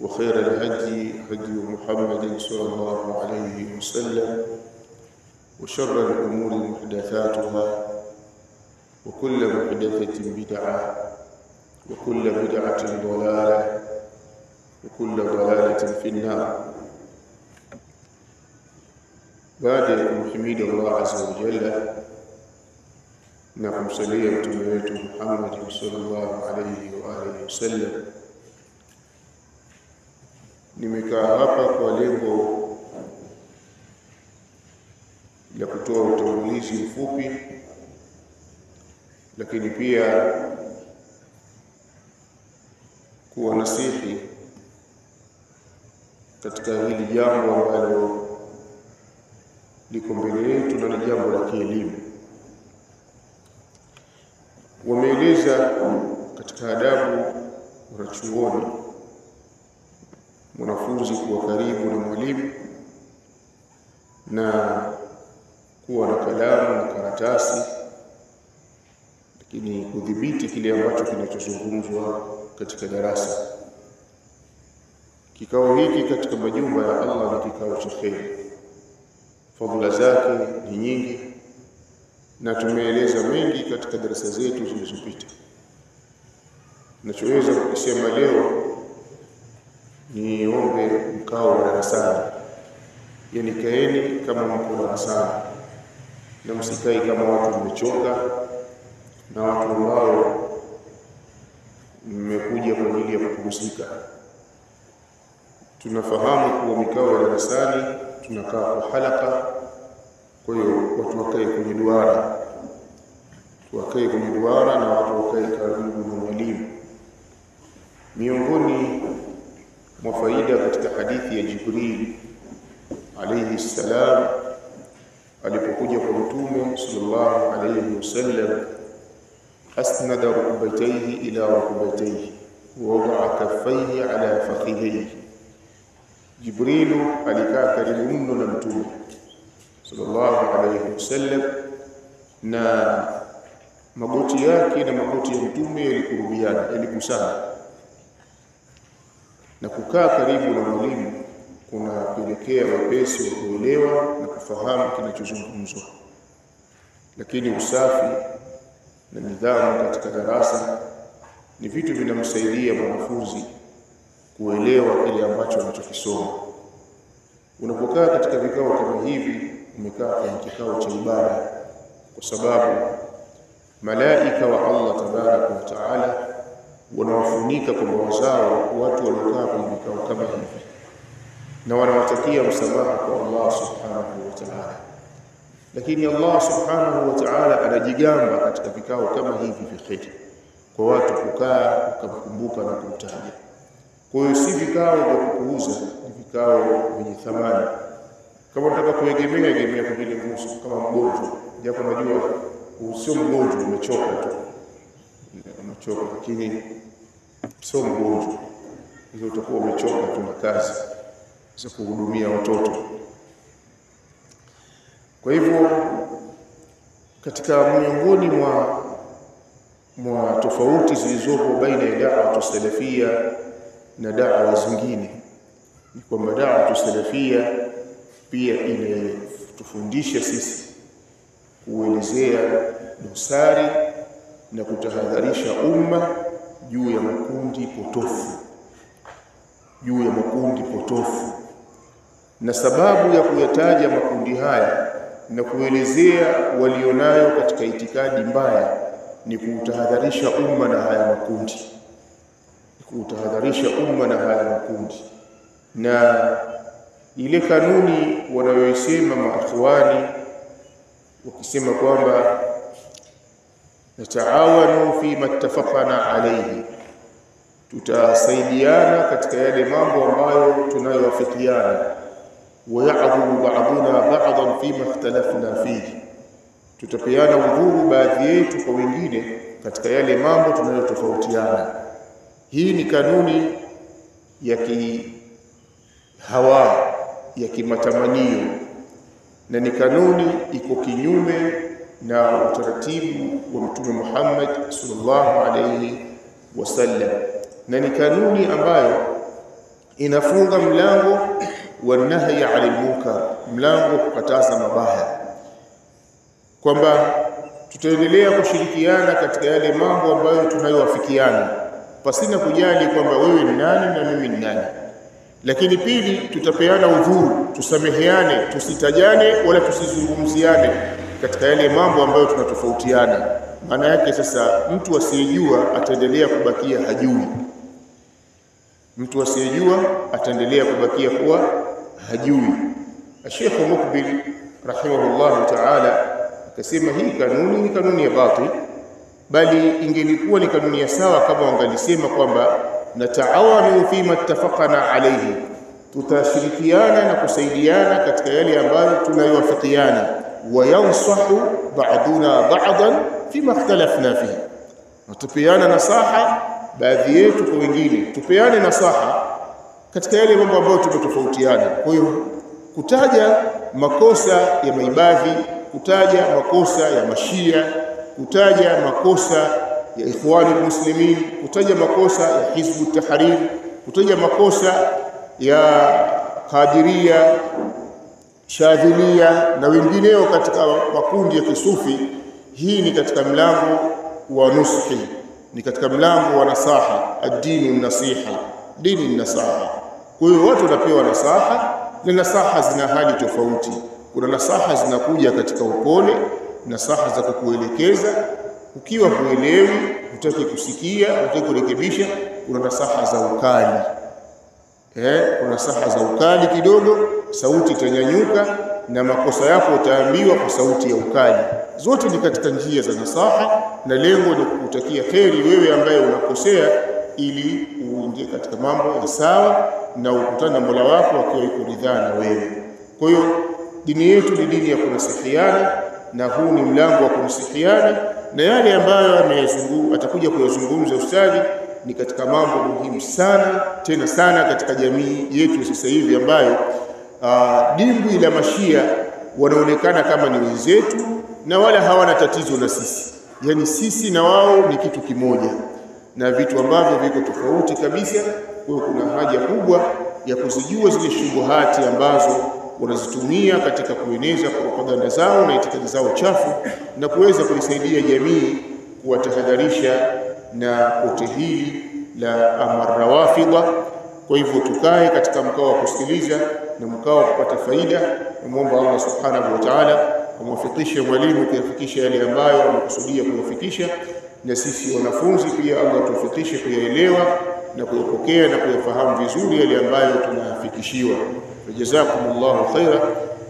وخير الهدي هدي محمد صلى الله عليه وسلم وشر الأمور محدثاتها وكل محدثة بدعة وكل بدعة ضلالة وكل ضلالة في النار. بعد محمد الله عز وجل نقم صلية محمد صلى الله عليه وآله وسلم. Nimekaa hapa kwa lengo la kutoa utangulizi mfupi, lakini pia kuwa nasihi katika hili jambo ambalo liko mbele yetu na ni jambo la kielimu. Wameeleza katika adabu wanachuoni mwanafunzi kuwa karibu na mwalimu na kuwa na kalamu na karatasi, lakini kudhibiti kile ambacho kinachozungumzwa katika darasa. Kikao hiki katika majumba ya Allah ni kikao cha kheri fadhila zake ni nyingi na tumeeleza mengi katika darasa zetu zilizopita. Nachoweza kukisema leo ni ombe mkao yani yaani kaeni kama mko darasani na msikae kama watu mmechoka na watu ambao mmekuja kwa ajili ya kupumzika. Tunafahamu kuwa mikao ya darasani tunakaa kwa halaka. Kwa hiyo watu wakae kwenye duara, wakae kwenye duara na watu wakae karibu na mwalimu. Miongoni mwa faida katika hadithi ya Jibril alayhi salam alipokuja kwa Mtume sallallahu alayhi wasallam, asnada rukbatayhi ila rukbatayhi wa wadaa kaffayhi ala fakhidhayhi Jibrilu alikaa karibu mno na Mtume sallallahu alayhi wasallam, na magoti yake na magoti ya Mtume yalikurubiana, yaligusana. Na kukaa karibu na mwalimu kunapelekea wepesi wa kuelewa na kufahamu kinachozungumzwa, lakini usafi na nidhamu katika darasa ni vitu vinamsaidia mwanafunzi kuelewa kile ambacho anachokisoma. Unapokaa katika vikao kama hivi, umekaa kwenye kikao cha ibada, kwa sababu malaika wa Allah tabaraka wa taala wanawafunika kwa mbawa zao watu waliokaa kwenye vikao kama hivi, na wanawatakia msamaha kwa Allah subhanahu wa taala. Lakini Allah subhanahu wa taala anajigamba katika vikao kama hivi vya kheri, kwa watu kukaa wakamkumbuka na kumtaja. Kwa hiyo si vikao vya kukuuza, ni vikao vyenye thamani. Kama unataka kuegemea, egemea kwa vile nguzo, kama mgonjwa, japo najua sio mgonjwa, umechoka tu, umechoka, lakini sio mgonjwa, hizo utakuwa umechoka tu na kazi za kuhudumia watoto. Kwa hivyo katika miongoni mwa mwa tofauti zilizopo baina ya da'watu salafia na da'wa zingine ni kwamba da'watu salafia pia imetufundisha sisi kuelezea dosari na kutahadharisha umma juu ya makundi potofu, juu ya makundi potofu. Na sababu ya kuyataja makundi haya na kuelezea walionayo katika itikadi mbaya ni kuutahadharisha umma na haya makundi, kuutahadharisha umma na haya makundi. Na ile kanuni wanayoisema maakhwani wakisema kwamba nataawanu fima ittafaqana alayhi, tutasaidiana katika yale mambo ambayo tunayoafikiana. wayadhuru ba'duna ba'dan fima ikhtalafna fihi, tutapeana udhuru baadhi yetu kwa wengine katika yale mambo tunayotofautiana. Hii ni kanuni ya kihawa ya kimatamanio, na ni kanuni iko kinyume na utaratibu wa Mtume Muhammad sallallahu alayhi wasallam, na ni kanuni ambayo inafunga mlango wa nahyi anil munkar, mlango kukataza mabaya, kwamba tutaendelea kushirikiana katika yale mambo ambayo tunayowafikiana pasina kujali kwamba wewe ni nani na mimi ni nani. Lakini pili, tutapeana udhuru, tusameheane, tusitajane wala tusizungumziane katika yale mambo ambayo tunatofautiana. Maana yake sasa, mtu asiyejua ataendelea kubakia hajui mtu asiyejua ataendelea kubakia kuwa hajui. Sheikh Mukbil rahimahullahu ta'ala akasema hii kanuni ni kanuni ya batil, bali ingelikuwa ni kanuni ya sawa kama wangalisema kwamba nataawanu fima ittafaqana alayhi, tutashirikiana na kusaidiana katika yale ambayo tunayowafikiana, wa yansahu ba'duna ba'dan fima ikhtalafna fihi, tupeana nasaha baadhi yetu kwa wengine, tupeane nasaha katika yale mambo ambayo tumetofautiana. Kwa hiyo kutaja makosa ya maibadhi, kutaja makosa ya mashia, kutaja makosa ya ikhwani muslimin, kutaja makosa ya hizbu tahrir, kutaja makosa ya qadiria, shadhilia na wengineo katika makundi ya kisufi, hii ni katika mlango wa nushi ni katika mlango wa nasaha, ad-dinu nasiha, dini nasaha. Kwa hiyo watu wanapewa nasaha, na nasaha zina hali tofauti. Kuna nasaha zinakuja katika upole, nasaha za kukuelekeza ukiwa huelewi, hutaki kusikia, hutaki kurekebisha. Kuna nasaha za ukali eh, kuna nasaha za ukali kidogo, sauti itanyanyuka na makosa yako utaambiwa kwa sauti ya ukali. Zote ni katika njia za nasaha, na lengo ni kukutakia heri wewe ambaye unakosea, ili uingie katika mambo ya sawa na ukutane na Mola wako akiwa yuko ridhaa na wewe. Kwa hiyo dini yetu ni dini ya kunasihiana, na huu ni mlango wa kunasihiana, na yale ambayo atakuja kuyazungumza ustadhi ni katika mambo muhimu sana tena sana katika jamii yetu sasa hivi ambayo uh, dimbwi la mashia wanaonekana kama ni wenzetu na wala hawana tatizo na sisi, yaani sisi na wao ni kitu kimoja, na vitu ambavyo viko tofauti kabisa. Kwa hiyo kuna haja kubwa ya kuzijua zile shubuhati ambazo wanazitumia katika kueneza propaganda zao na itikadi zao chafu, na kuweza kuisaidia jamii kuwatahadharisha na kote hili la amarawafidha. Kwa hivyo tukae katika mkao wa kusikiliza na mkao wa kupata faida. Namwomba Allah subhanahu wa ta'ala amwafikishe mwalimu kuyafikisha yale ambayo amekusudia kuyafikisha, na sisi wanafunzi pia Allah tuwafikishe kuyaelewa na kuyapokea na kuyafahamu vizuri yale ambayo tunafikishiwa. Jazakumullahu khaira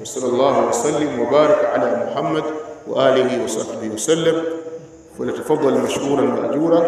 wa sallallahu wasallim wa baraka ala Muhammad wa alihi wa sahbihi wasallam. فليتفضل مشكورا ماجورا